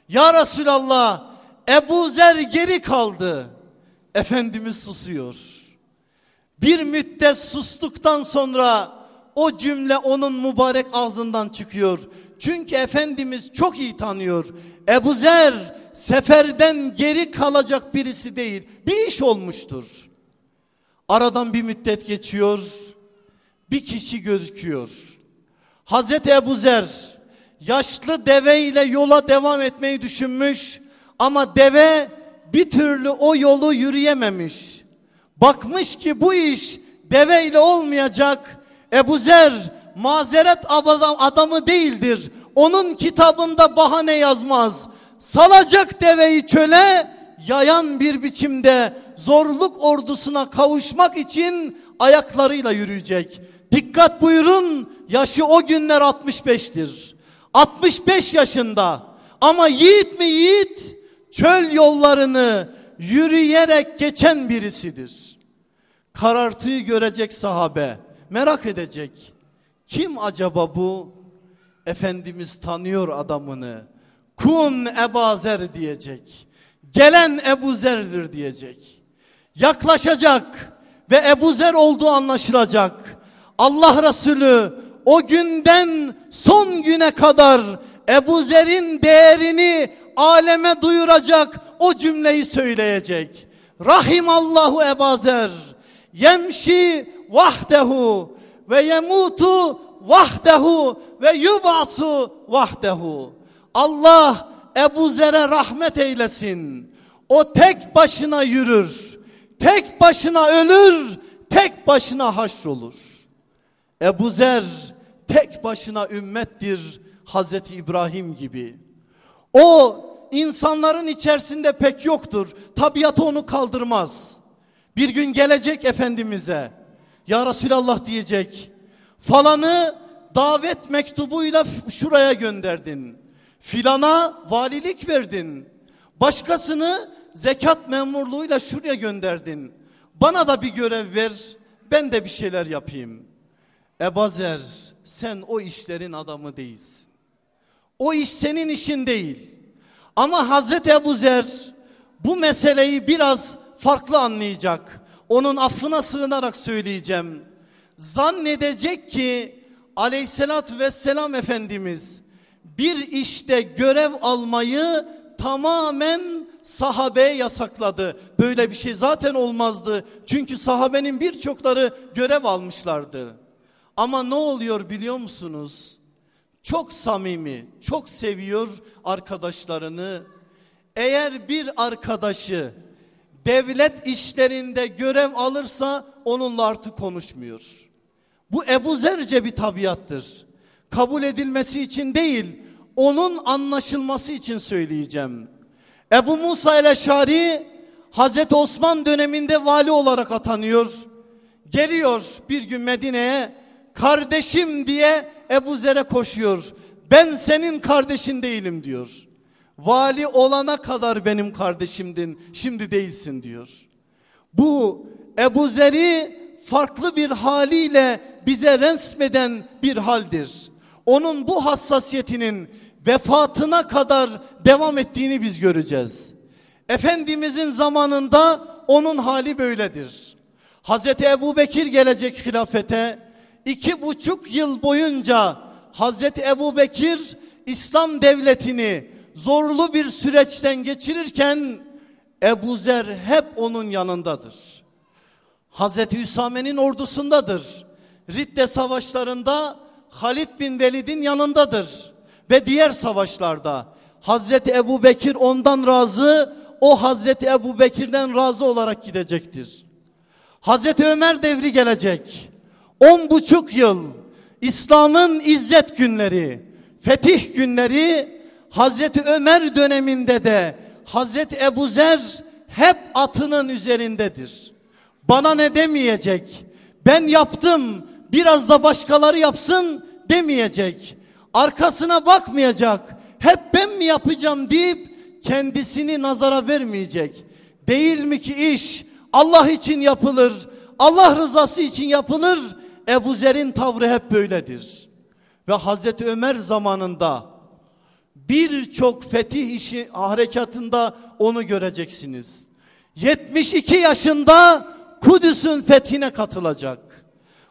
B: Ya Resulallah Ebu Zer geri kaldı. Efendimiz susuyor. Bir müddet sustuktan sonra o cümle onun mübarek ağzından çıkıyor. Çünkü Efendimiz çok iyi tanıyor. Ebu Zer seferden geri kalacak birisi değil. Bir iş olmuştur. Aradan bir müddet geçiyor. Bir kişi gözüküyor. Hazreti Ebu Zer yaşlı deve ile yola devam etmeyi düşünmüş. Ama deve bir türlü o yolu yürüyememiş. Bakmış ki bu iş deve ile olmayacak. Ebu Zer mazeret adam, adamı değildir. Onun kitabında bahane yazmaz. Salacak deveyi çöle yayan bir biçimde zorluk ordusuna kavuşmak için ayaklarıyla yürüyecek. Dikkat buyurun yaşı o günler 65'tir. 65 yaşında ama yiğit mi yiğit çöl yollarını yürüyerek geçen birisidir. Karartıyı görecek sahabe merak edecek. Kim acaba bu? Efendimiz tanıyor adamını. Kun Ebazer diyecek. Gelen Ebu Zer'dir diyecek. Yaklaşacak ve Ebu Zer olduğu anlaşılacak. Allah Resulü o günden son güne kadar Ebu Zer'in değerini aleme duyuracak o cümleyi söyleyecek. Rahimallahu Ebazer yemşi vahdehu ve yemutu vahdehu ve yubasu vahdehu. Allah Ebu Zer'e rahmet eylesin. O tek başına yürür. Tek başına ölür. Tek başına haşrolur. Ebu Zer tek başına ümmettir Hazreti İbrahim gibi. O insanların içerisinde pek yoktur. Tabiatı onu kaldırmaz. Bir gün gelecek Efendimiz'e. Ya Resulallah diyecek. Falanı davet mektubuyla şuraya gönderdin. Filana valilik verdin. Başkasını zekat memurluğuyla şuraya gönderdin. Bana da bir görev ver. Ben de bir şeyler yapayım. Ebazer sen o işlerin adamı değilsin. O iş senin işin değil. Ama Hazreti Ebu Zer bu meseleyi biraz farklı anlayacak. Onun affına sığınarak söyleyeceğim. Zannedecek ki aleyhissalatü vesselam Efendimiz bir işte görev almayı tamamen sahabeye yasakladı. Böyle bir şey zaten olmazdı. Çünkü sahabenin birçokları görev almışlardı. Ama ne oluyor biliyor musunuz? Çok samimi, çok seviyor arkadaşlarını. Eğer bir arkadaşı devlet işlerinde görev alırsa onunla artık konuşmuyor. Bu Ebu Zerce bir tabiattır. Kabul edilmesi için değil, onun anlaşılması için söyleyeceğim. Ebu Musa el-Eşari Hazreti Osman döneminde vali olarak atanıyor. Geliyor bir gün Medine'ye kardeşim diye Ebu Zer'e koşuyor. Ben senin kardeşin değilim diyor. Vali olana kadar benim kardeşimdin şimdi değilsin diyor. Bu Ebu Zer'i farklı bir haliyle bize resmeden bir haldir. Onun bu hassasiyetinin vefatına kadar devam ettiğini biz göreceğiz. Efendimizin zamanında onun hali böyledir. Hazreti Ebu Bekir gelecek hilafete. İki buçuk yıl boyunca Hazreti Ebu Bekir İslam devletini zorlu bir süreçten geçirirken Ebu Zer hep onun yanındadır. Hazreti Üsame'nin ordusundadır. Ridde savaşlarında Halid bin Velid'in yanındadır. Ve diğer savaşlarda Hazreti Ebu Bekir ondan razı, o Hazreti Ebu Bekir'den razı olarak gidecektir. Hazreti Ömer devri gelecek. On buçuk yıl İslam'ın izzet günleri, fetih günleri Hazreti Ömer döneminde de Hazreti Ebu Zer hep atının üzerindedir. Bana ne demeyecek? Ben yaptım biraz da başkaları yapsın demeyecek. Arkasına bakmayacak. Hep ben mi yapacağım deyip kendisini nazara vermeyecek. Değil mi ki iş Allah için yapılır. Allah rızası için yapılır. Ebu Zer'in tavrı hep böyledir. Ve Hazreti Ömer zamanında birçok fetih işi harekatında onu göreceksiniz. 72 yaşında Kudüs'ün fethine katılacak.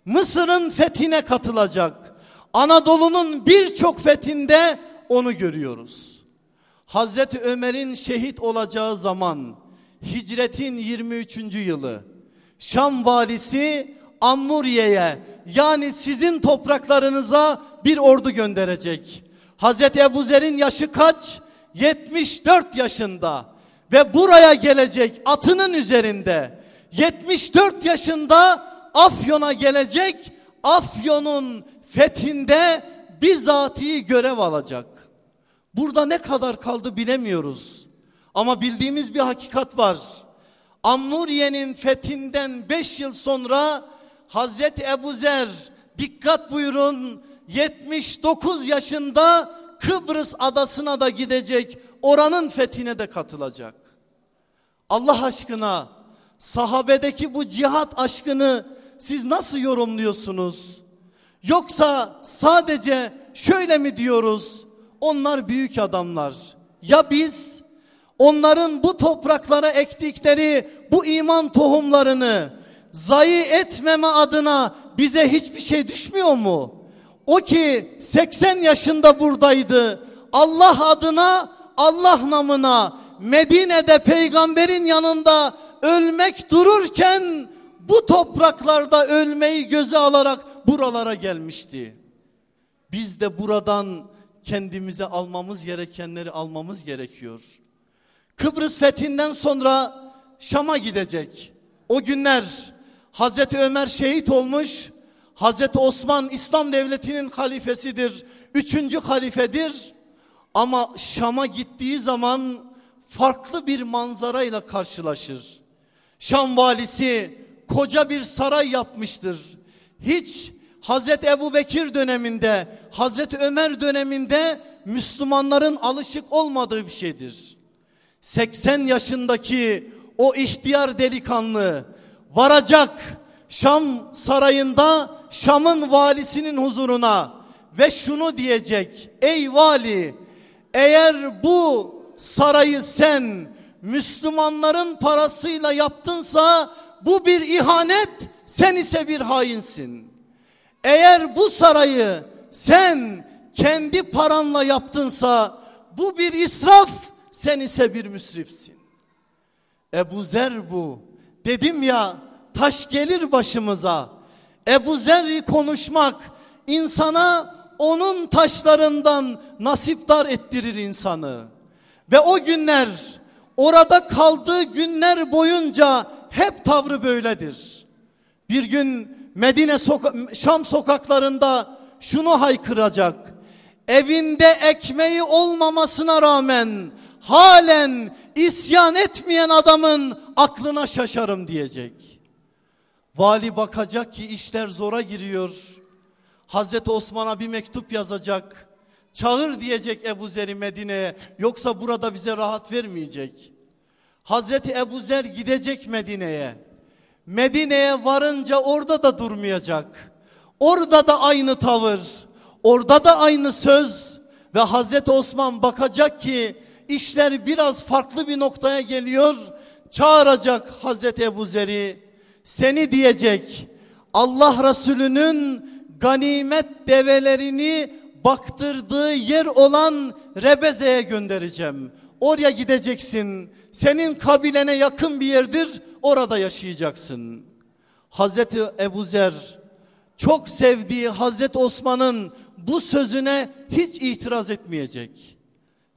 B: Mısır'ın fethine katılacak. Anadolu'nun birçok fethinde onu görüyoruz. Hazreti Ömer'in şehit olacağı zaman hicretin 23. yılı Şam valisi Ammuriye'ye yani sizin topraklarınıza bir ordu gönderecek. Hazreti Ebu Zer'in yaşı kaç? 74 yaşında ve buraya gelecek atının üzerinde 74 yaşında Afyon'a gelecek Afyon'un fethinde bizatihi görev alacak. Burada ne kadar kaldı bilemiyoruz. Ama bildiğimiz bir hakikat var. Ammuriye'nin fethinden 5 yıl sonra Hazreti Ebu Zer dikkat buyurun 79 yaşında Kıbrıs adasına da gidecek. Oranın fethine de katılacak. Allah aşkına sahabedeki bu cihat aşkını siz nasıl yorumluyorsunuz? Yoksa sadece şöyle mi diyoruz? Onlar büyük adamlar. Ya biz onların bu topraklara ektikleri bu iman tohumlarını zayi etmeme adına bize hiçbir şey düşmüyor mu? O ki 80 yaşında buradaydı. Allah adına, Allah namına Medine'de peygamberin yanında ölmek dururken bu topraklarda ölmeyi göze alarak buralara gelmişti. Biz de buradan kendimize almamız gerekenleri almamız gerekiyor. Kıbrıs fethinden sonra Şam'a gidecek. O günler Hazreti Ömer şehit olmuş. Hazreti Osman İslam devletinin halifesidir. Üçüncü halifedir. Ama Şam'a gittiği zaman farklı bir manzarayla karşılaşır. Şam valisi koca bir saray yapmıştır. Hiç Hazreti Ebu Bekir döneminde, Hazreti Ömer döneminde Müslümanların alışık olmadığı bir şeydir. 80 yaşındaki o ihtiyar delikanlı varacak Şam sarayında Şam'ın valisinin huzuruna ve şunu diyecek. Ey vali eğer bu sarayı sen Müslümanların parasıyla yaptınsa bu bir ihanet sen ise bir hainsin. Eğer bu sarayı sen kendi paranla yaptınsa bu bir israf sen ise bir müsrifsin. Ebu Zer bu. Dedim ya taş gelir başımıza. Ebu Zer'i konuşmak insana onun taşlarından nasiptar ettirir insanı. Ve o günler orada kaldığı günler boyunca hep tavrı böyledir. Bir gün Medine soka Şam sokaklarında şunu haykıracak. Evinde ekmeği olmamasına rağmen halen isyan etmeyen adamın aklına şaşarım diyecek. Vali bakacak ki işler zora giriyor. Hazreti Osman'a bir mektup yazacak. Çağır diyecek Ebu Zer'i Medine'ye yoksa burada bize rahat vermeyecek. Hazreti Ebu Zer gidecek Medine'ye. Medine'ye varınca orada da durmayacak. Orada da aynı tavır, orada da aynı söz ve Hazreti Osman bakacak ki işler biraz farklı bir noktaya geliyor. Çağıracak Hazreti Ebu Zer'i seni diyecek Allah Resulü'nün ganimet develerini baktırdığı yer olan Rebeze'ye göndereceğim. Oraya gideceksin. Senin kabilene yakın bir yerdir. Orada yaşayacaksın. Hazreti Ebu Zer çok sevdiği Hazreti Osman'ın bu sözüne hiç itiraz etmeyecek.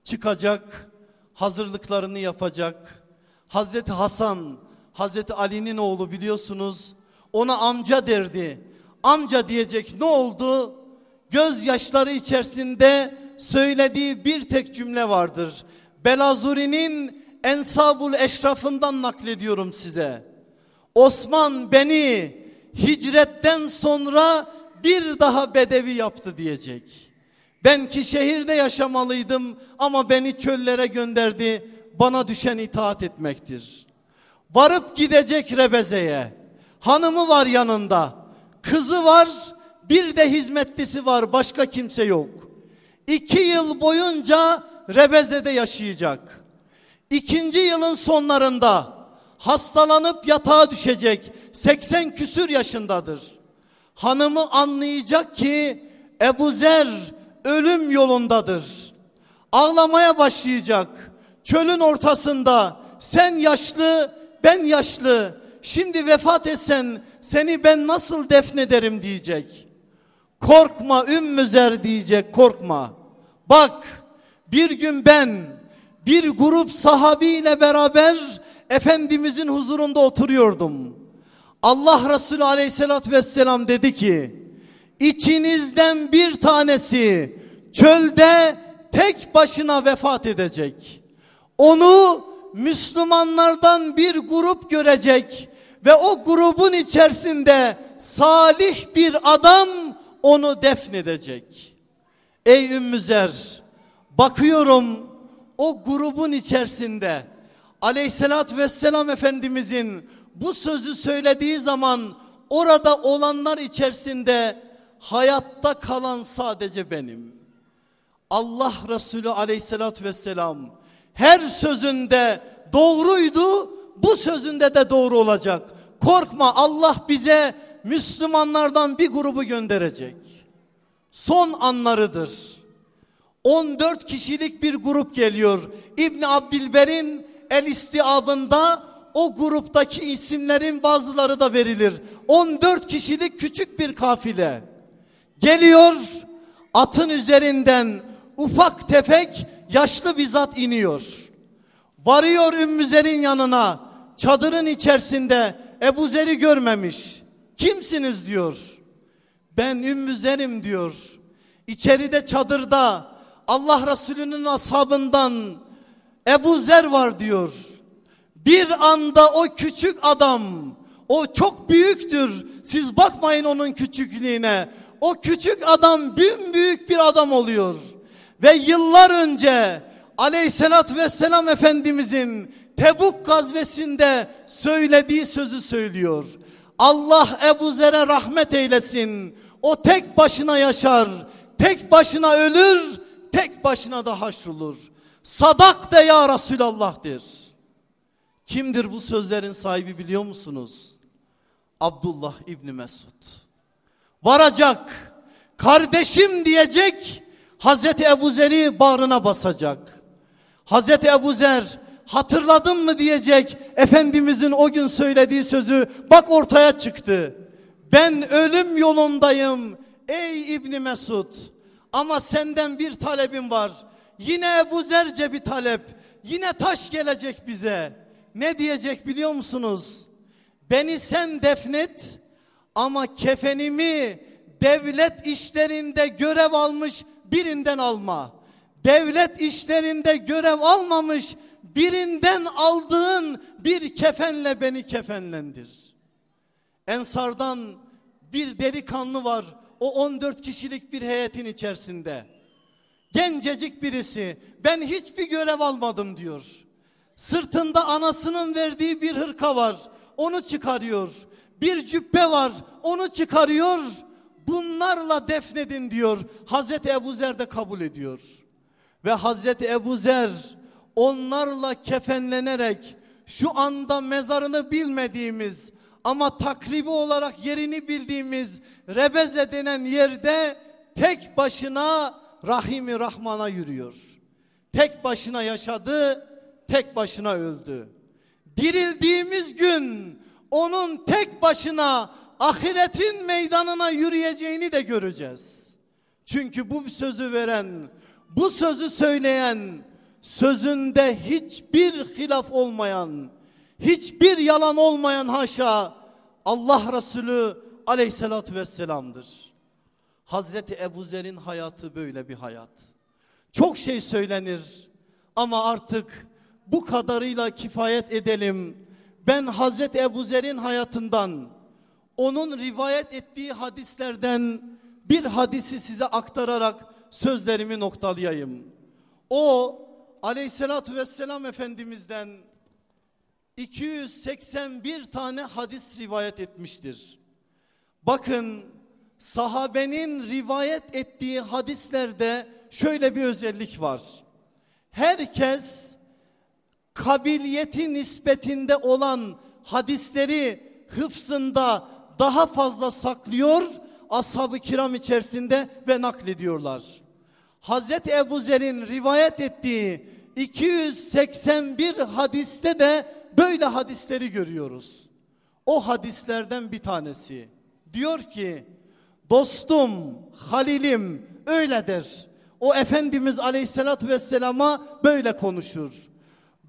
B: Çıkacak, hazırlıklarını yapacak. Hazreti Hasan, Hazreti Ali'nin oğlu biliyorsunuz. Ona amca derdi. Amca diyecek ne oldu? gözyaşları içerisinde söylediği bir tek cümle vardır. Belazuri'nin Ensabul Eşrafından naklediyorum size. Osman beni hicretten sonra bir daha bedevi yaptı diyecek. Ben ki şehirde yaşamalıydım ama beni çöllere gönderdi. Bana düşen itaat etmektir. Varıp gidecek Rebeze'ye. Hanımı var yanında. Kızı var. Bir de hizmetlisi var. Başka kimse yok. İki yıl boyunca Rebeze'de yaşayacak. İkinci yılın sonlarında hastalanıp yatağa düşecek. 80 küsür yaşındadır. Hanımı anlayacak ki Ebu Zer ölüm yolundadır. Ağlamaya başlayacak. Çölün ortasında sen yaşlı ben yaşlı. Şimdi vefat etsen seni ben nasıl defnederim diyecek. Korkma Ümmü Zer diyecek korkma. Bak bir gün ben bir grup sahabiyle beraber Efendimizin huzurunda oturuyordum. Allah Resulü aleyhissalatü vesselam dedi ki içinizden bir tanesi çölde tek başına vefat edecek. Onu Müslümanlardan bir grup görecek ve o grubun içerisinde salih bir adam onu defnedecek. Ey Ümmüzer bakıyorum o grubun içerisinde aleyhissalatü vesselam Efendimizin bu sözü söylediği zaman orada olanlar içerisinde hayatta kalan sadece benim. Allah Resulü aleyhissalatü vesselam her sözünde doğruydu bu sözünde de doğru olacak. Korkma Allah bize Müslümanlardan bir grubu gönderecek. Son anlarıdır. 14 kişilik bir grup geliyor. İbn Abdilber'in El İstiabında o gruptaki isimlerin bazıları da verilir. 14 kişilik küçük bir kafile. Geliyor atın üzerinden ufak tefek yaşlı bir zat iniyor. Varıyor Ümmü yanına çadırın içerisinde Ebu Zer'i görmemiş. Kimsiniz diyor. Ben Ümmü Zer'im diyor. İçeride çadırda Allah Resulü'nün ashabından Ebu Zer var diyor. Bir anda o küçük adam o çok büyüktür. Siz bakmayın onun küçüklüğüne. O küçük adam büyük bir adam oluyor. Ve yıllar önce aleyhissalatü vesselam Efendimizin Tebuk gazvesinde söylediği sözü söylüyor. Allah Ebu Zer'e rahmet eylesin. O tek başına yaşar, tek başına ölür, tek başına da haşrolur. Sadak de ya Resulallah der. Kimdir bu sözlerin sahibi biliyor musunuz? Abdullah İbni Mesud. Varacak, kardeşim diyecek, Hazreti Ebu Zer'i bağrına basacak. Hazreti Ebu Zer hatırladın mı diyecek Efendimizin o gün söylediği sözü bak ortaya çıktı. Ben ölüm yolundayım ey İbni Mesud ama senden bir talebim var. Yine Ebu Zerce bir talep yine taş gelecek bize. Ne diyecek biliyor musunuz? Beni sen defnet ama kefenimi devlet işlerinde görev almış birinden alma. Devlet işlerinde görev almamış birinden aldığın bir kefenle beni kefenlendir. Ensardan bir delikanlı var o 14 kişilik bir heyetin içerisinde. Gencecik birisi ben hiçbir görev almadım diyor. Sırtında anasının verdiği bir hırka var onu çıkarıyor. Bir cübbe var onu çıkarıyor. Bunlarla defnedin diyor. Hazreti Ebu Zer de kabul ediyor. Ve Hazreti Ebu Zer onlarla kefenlenerek şu anda mezarını bilmediğimiz ama takribi olarak yerini bildiğimiz Rebeze denen yerde tek başına Rahimi Rahman'a yürüyor. Tek başına yaşadı, tek başına öldü. Dirildiğimiz gün onun tek başına ahiretin meydanına yürüyeceğini de göreceğiz. Çünkü bu sözü veren, bu sözü söyleyen, sözünde hiçbir hilaf olmayan, hiçbir yalan olmayan haşa Allah Resulü aleyhissalatü vesselam'dır. Hazreti Ebu Zer'in hayatı böyle bir hayat. Çok şey söylenir ama artık bu kadarıyla kifayet edelim. Ben Hazreti Ebu Zer'in hayatından, onun rivayet ettiği hadislerden bir hadisi size aktararak sözlerimi noktalayayım. O aleyhissalatü vesselam Efendimiz'den 281 tane hadis rivayet etmiştir. Bakın sahabenin rivayet ettiği hadislerde şöyle bir özellik var. Herkes kabiliyeti nispetinde olan hadisleri hıfzında daha fazla saklıyor ashab-ı kiram içerisinde ve naklediyorlar. Hazreti Ebu Zer'in rivayet ettiği 281 hadiste de böyle hadisleri görüyoruz. O hadislerden bir tanesi diyor ki dostum, halilim öyle der. O Efendimiz Aleyhisselatü Vesselam'a böyle konuşur.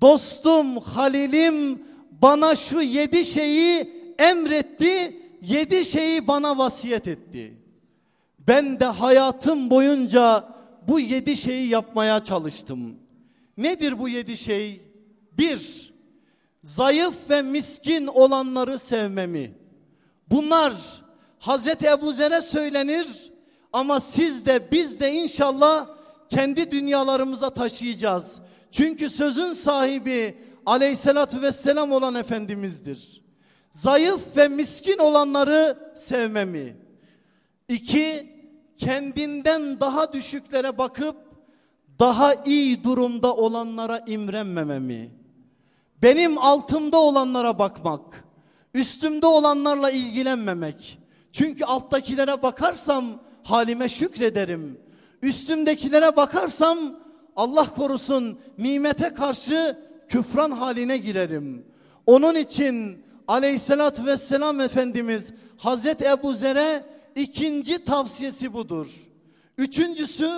B: Dostum, halilim bana şu yedi şeyi emretti, yedi şeyi bana vasiyet etti. Ben de hayatım boyunca bu yedi şeyi yapmaya çalıştım. Nedir bu yedi şey? Bir, zayıf ve miskin olanları sevmemi. Bunlar Hazreti Ebu Zer'e söylenir ama siz de biz de inşallah kendi dünyalarımıza taşıyacağız. Çünkü sözün sahibi aleyhissalatü vesselam olan Efendimiz'dir. Zayıf ve miskin olanları sevmemi. İki, kendinden daha düşüklere bakıp daha iyi durumda olanlara imrenmememi. Benim altımda olanlara bakmak, üstümde olanlarla ilgilenmemek. Çünkü alttakilere bakarsam halime şükrederim. Üstümdekilere bakarsam Allah korusun nimete karşı küfran haline girerim. Onun için aleyhissalatü vesselam Efendimiz Hazreti Ebu Zer'e ikinci tavsiyesi budur. Üçüncüsü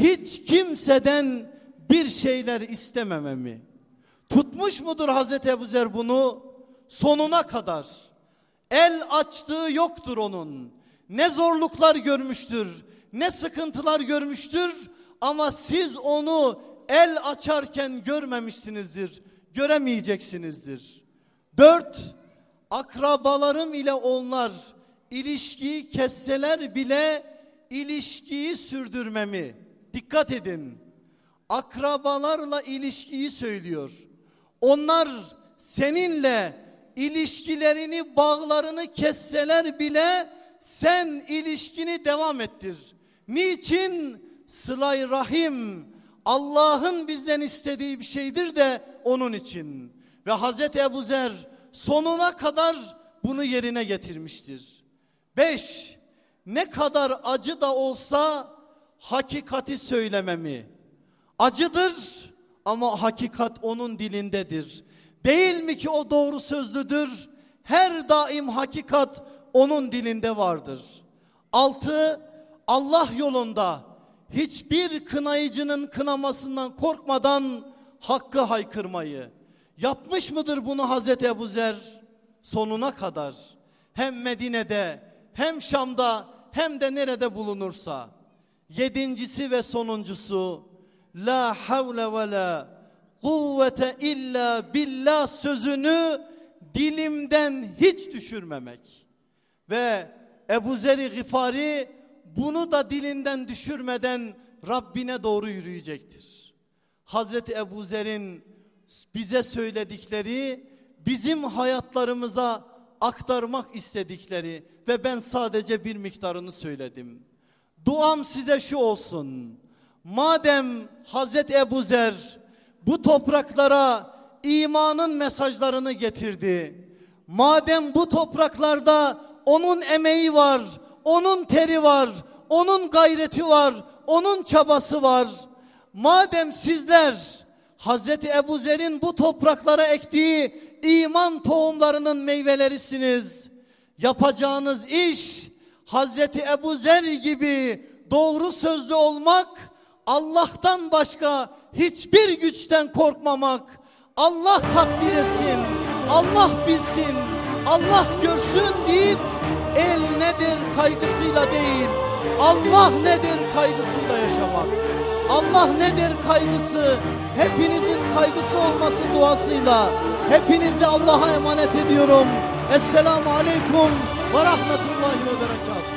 B: hiç kimseden bir şeyler istemememi. Tutmuş mudur Hazreti Ebu Zer bunu? Sonuna kadar. El açtığı yoktur onun. Ne zorluklar görmüştür, ne sıkıntılar görmüştür ama siz onu el açarken görmemişsinizdir, göremeyeceksinizdir. Dört, akrabalarım ile onlar ilişkiyi kesseler bile ilişkiyi sürdürmemi. Dikkat edin. Akrabalarla ilişkiyi söylüyor. Onlar seninle ilişkilerini, bağlarını kesseler bile sen ilişkini devam ettir. Niçin? Sılay rahim Allah'ın bizden istediği bir şeydir de onun için. Ve Hazreti Ebu Zer sonuna kadar bunu yerine getirmiştir. Beş, ne kadar acı da olsa hakikati söylememi. Acıdır ama hakikat onun dilindedir. Değil mi ki o doğru sözlüdür? Her daim hakikat onun dilinde vardır. Altı, Allah yolunda hiçbir kınayıcının kınamasından korkmadan hakkı haykırmayı. Yapmış mıdır bunu Hazreti Ebu Zer? Sonuna kadar. Hem Medine'de hem Şam'da hem de nerede bulunursa. Yedincisi ve sonuncusu La havle ve la kuvvete illa billah sözünü dilimden hiç düşürmemek. Ve Ebu Zer-i Gıfari bunu da dilinden düşürmeden Rabbine doğru yürüyecektir. Hazreti Ebu Zer'in bize söyledikleri bizim hayatlarımıza aktarmak istedikleri ve ben sadece bir miktarını söyledim. Duam size şu olsun. Madem Hazreti Ebu Zer bu topraklara imanın mesajlarını getirdi. Madem bu topraklarda onun emeği var, onun teri var, onun gayreti var, onun çabası var. Madem sizler Hazreti Ebu Zer'in bu topraklara ektiği iman tohumlarının meyvelerisiniz. Yapacağınız iş Hazreti Ebu Zer gibi doğru sözlü olmak, Allah'tan başka hiçbir güçten korkmamak, Allah takdir etsin, Allah bilsin, Allah görsün deyip el nedir kaygısıyla değil, Allah nedir kaygısıyla yaşamak. Allah nedir kaygısı? Hepinizin kaygısı olması duasıyla hepinizi Allah'a emanet ediyorum. Esselamu Aleyküm ve Rahmetullahi ve Berekatuhu.